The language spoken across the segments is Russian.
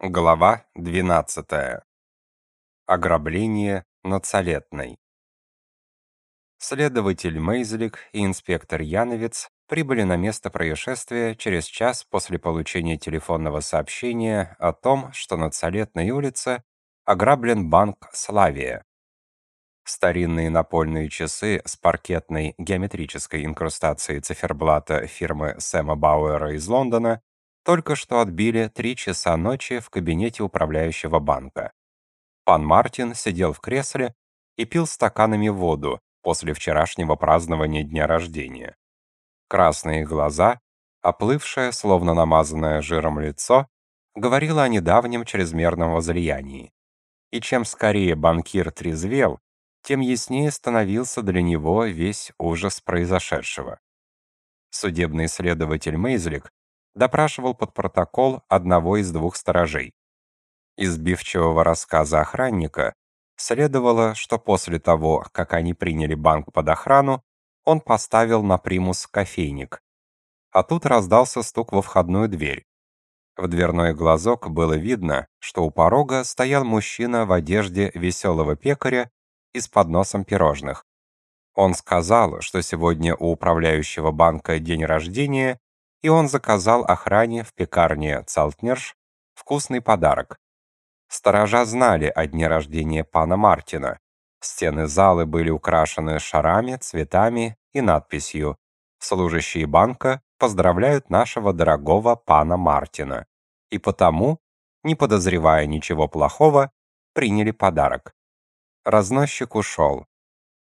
Глава 12. Ограбление на Цалетной. Следователь Мейзлик и инспектор Яновец прибыли на место происшествия через час после получения телефонного сообщения о том, что на Цалетной улице ограблен банк «Славия». Старинные напольные часы с паркетной геометрической инкрустацией циферблата фирмы Сэма Бауэра из Лондона только что отбили три часа ночи в кабинете управляющего банка. Пан Мартин сидел в кресле и пил стаканами воду после вчерашнего празднования дня рождения. Красные глаза, оплывшее, словно намазанное жиром лицо, говорило о недавнем чрезмерном возлиянии. И чем скорее банкир трезвел, тем яснее становился для него весь ужас произошедшего. Судебный следователь Мейзлик допрашивал под протокол одного из двух сторожей. Из сбивчивого рассказа охранника следовало, что после того, как они приняли банк под охрану, он поставил на примус кофейник. А тут раздался стук во входную дверь. В дверной глазок было видно, что у порога стоял мужчина в одежде веселого пекаря и с подносом пирожных. Он сказал, что сегодня у управляющего банка день рождения, и он заказал охране в пекарне Цалтнерш вкусный подарок. Сторожа знали о дне рождения пана Мартина. Стены залы были украшены шарами, цветами и надписью «Служащие банка поздравляют нашего дорогого пана Мартина». И потому, не подозревая ничего плохого, приняли подарок. Разносчик ушел.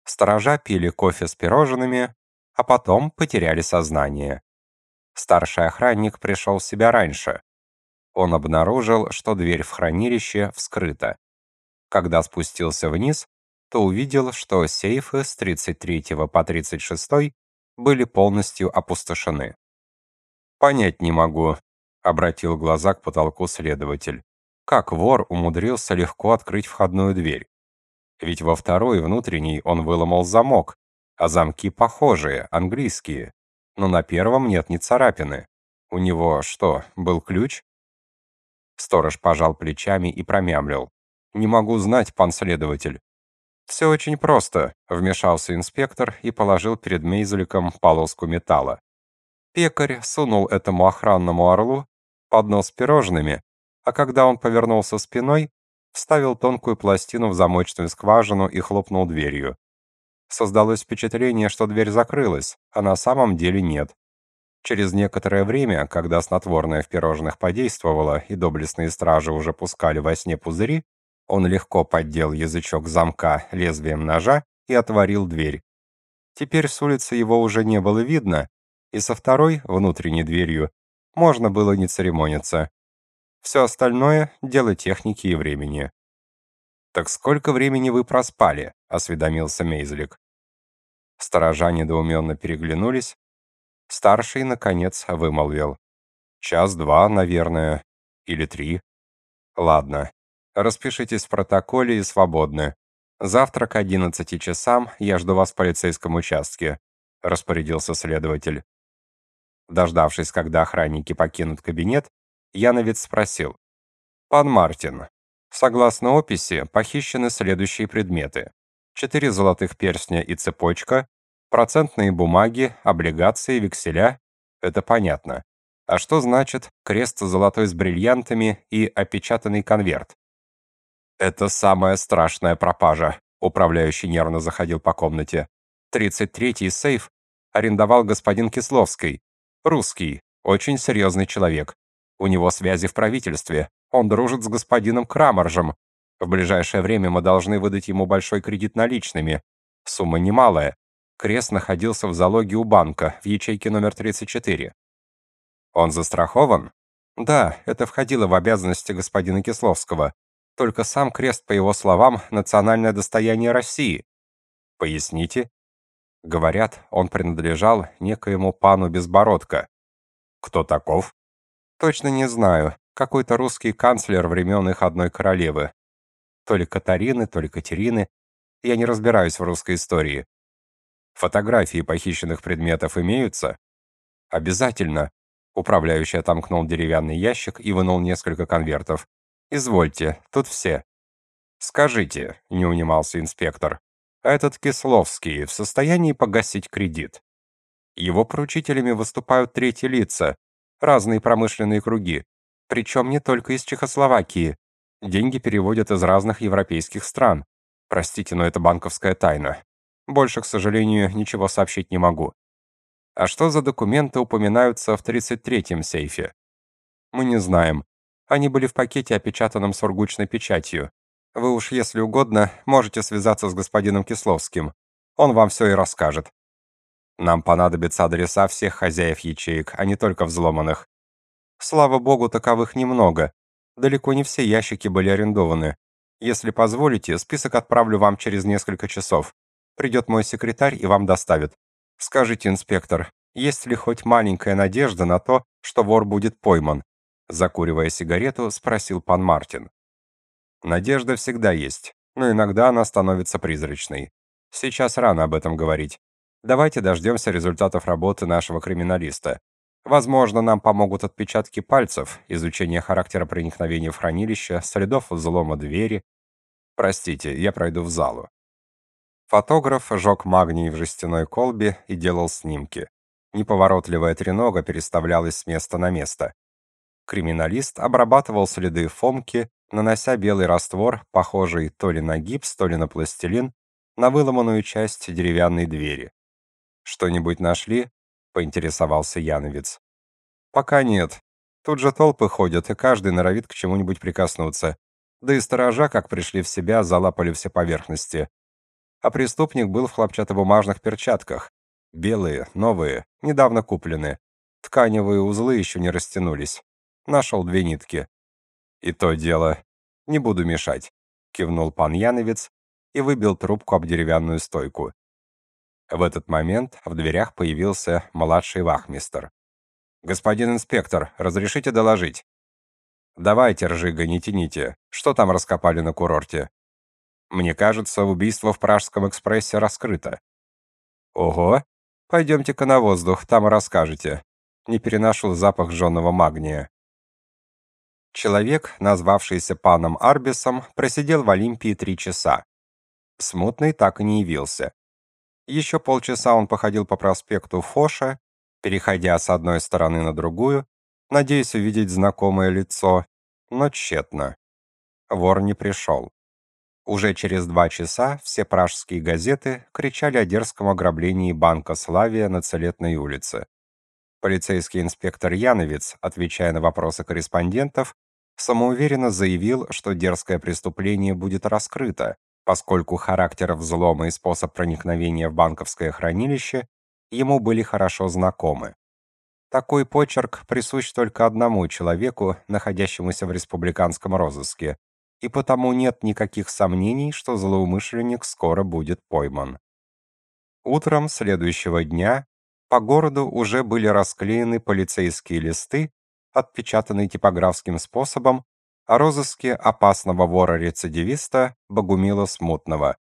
Сторожа пили кофе с пирожными, а потом потеряли сознание. Старший охранник пришел в себя раньше. Он обнаружил, что дверь в хранилище вскрыта. Когда спустился вниз, то увидел, что сейфы с 33 по 36 были полностью опустошены. «Понять не могу», — обратил глаза к потолку следователь. «Как вор умудрился легко открыть входную дверь? Ведь во второй внутренней он выломал замок, а замки похожие, английские но на первом нет ни царапины. У него что, был ключ? Сторож пожал плечами и промямлил. «Не могу знать, пан следователь». «Все очень просто», — вмешался инспектор и положил перед Мейзеликом полоску металла. Пекарь сунул этому охранному орлу поднос с пирожными, а когда он повернулся спиной, вставил тонкую пластину в замочную скважину и хлопнул дверью. Создалось впечатление, что дверь закрылась, а на самом деле нет. Через некоторое время, когда снотворное в пирожных подействовало и доблестные стражи уже пускали во сне пузыри, он легко поддел язычок замка лезвием ножа и отворил дверь. Теперь с улицы его уже не было видно, и со второй, внутренней дверью, можно было не церемониться. Все остальное — дело техники и времени. «Так сколько времени вы проспали?» — осведомился Мейзлик. Сторожа недоуменно переглянулись. Старший, наконец, вымолвил. «Час-два, наверное. Или три. Ладно. Распишитесь в протоколе и свободны. Завтра к одиннадцати часам я жду вас в полицейском участке», — распорядился следователь. Дождавшись, когда охранники покинут кабинет, Яновец спросил. «Пан Мартин, Согласно описи, похищены следующие предметы. Четыре золотых перстня и цепочка, процентные бумаги, облигации, векселя. Это понятно. А что значит крест золотой с бриллиантами и опечатанный конверт? Это самая страшная пропажа. Управляющий нервно заходил по комнате. 33-й сейф арендовал господин Кисловский. Русский, очень серьезный человек. У него связи в правительстве, он дружит с господином Крамаржем. В ближайшее время мы должны выдать ему большой кредит наличными. Сумма немалая. Крест находился в залоге у банка, в ячейке номер 34. Он застрахован? Да, это входило в обязанности господина Кисловского. Только сам крест, по его словам, национальное достояние России. Поясните? Говорят, он принадлежал некоему пану Безбородко. Кто таков? Точно не знаю какой-то русский канцлер времен их одной королевы. То ли Катарины, то ли Катерины. Я не разбираюсь в русской истории. Фотографии похищенных предметов имеются? Обязательно. Управляющий отомкнул деревянный ящик и вынул несколько конвертов. Извольте, тут все. Скажите, не унимался инспектор, а этот Кисловский в состоянии погасить кредит? Его поручителями выступают третьи лица, разные промышленные круги, причем не только из Чехословакии. Деньги переводят из разных европейских стран. Простите, но это банковская тайна. Больше, к сожалению, ничего сообщить не могу. А что за документы упоминаются в 33-м сейфе? Мы не знаем. Они были в пакете, опечатанном сургучной печатью. Вы уж, если угодно, можете связаться с господином Кисловским. Он вам все и расскажет. Нам понадобятся адреса всех хозяев ячеек, а не только взломанных. Слава богу, таковых немного. Далеко не все ящики были арендованы. Если позволите, список отправлю вам через несколько часов. Придет мой секретарь и вам доставит. Скажите, инспектор, есть ли хоть маленькая надежда на то, что вор будет пойман? Закуривая сигарету, спросил пан Мартин. Надежда всегда есть, но иногда она становится призрачной. Сейчас рано об этом говорить. Давайте дождемся результатов работы нашего криминалиста. Возможно, нам помогут отпечатки пальцев, изучение характера проникновения в хранилище, следов взлома двери. Простите, я пройду в залу. Фотограф жег магний в жестяной колбе и делал снимки. Неповоротливая тренога переставлялась с места на место. Криминалист обрабатывал следы фомки, нанося белый раствор, похожий то ли на гипс, то ли на пластилин, на выломанную часть деревянной двери. «Что-нибудь нашли?» — поинтересовался Яновец. «Пока нет. Тут же толпы ходят, и каждый норовит к чему-нибудь прикоснуться. Да и сторожа, как пришли в себя, залапали все поверхности а преступник был в хлопчатобумажных перчатках. Белые, новые, недавно купленные. Тканевые узлы еще не растянулись. Нашел две нитки. И то дело. Не буду мешать, кивнул пан Яновец и выбил трубку об деревянную стойку. В этот момент в дверях появился младший вахмистр. Господин инспектор, разрешите доложить? Давайте, Ржига, не тяните. Что там раскопали на курорте? Мне кажется, убийство в Пражском экспрессе раскрыто. Ого. Пойдемте-ка на воздух, там и расскажете. Не переношу запах жженого магния. Человек, назвавшийся паном Арбисом, просидел в Олимпии три часа. Смутный так и не явился. Еще полчаса он походил по проспекту Фоша, переходя с одной стороны на другую, надеясь увидеть знакомое лицо, но тщетно. Вор не пришел. Уже через два часа все пражские газеты кричали о дерзком ограблении банка Славия на Целетной улице. Полицейский инспектор Яновец, отвечая на вопросы корреспондентов, самоуверенно заявил, что дерзкое преступление будет раскрыто, поскольку характер взлома и способ проникновения в банковское хранилище ему были хорошо знакомы. Такой почерк присущ только одному человеку, находящемуся в республиканском розыске и потому нет никаких сомнений, что злоумышленник скоро будет пойман. Утром следующего дня по городу уже были расклеены полицейские листы, отпечатанные типографским способом, о розыске опасного вора-рецидивиста Богумила Смутного.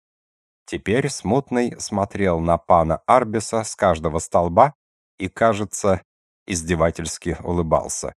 Теперь Смутный смотрел на пана Арбиса с каждого столба и, кажется, издевательски улыбался.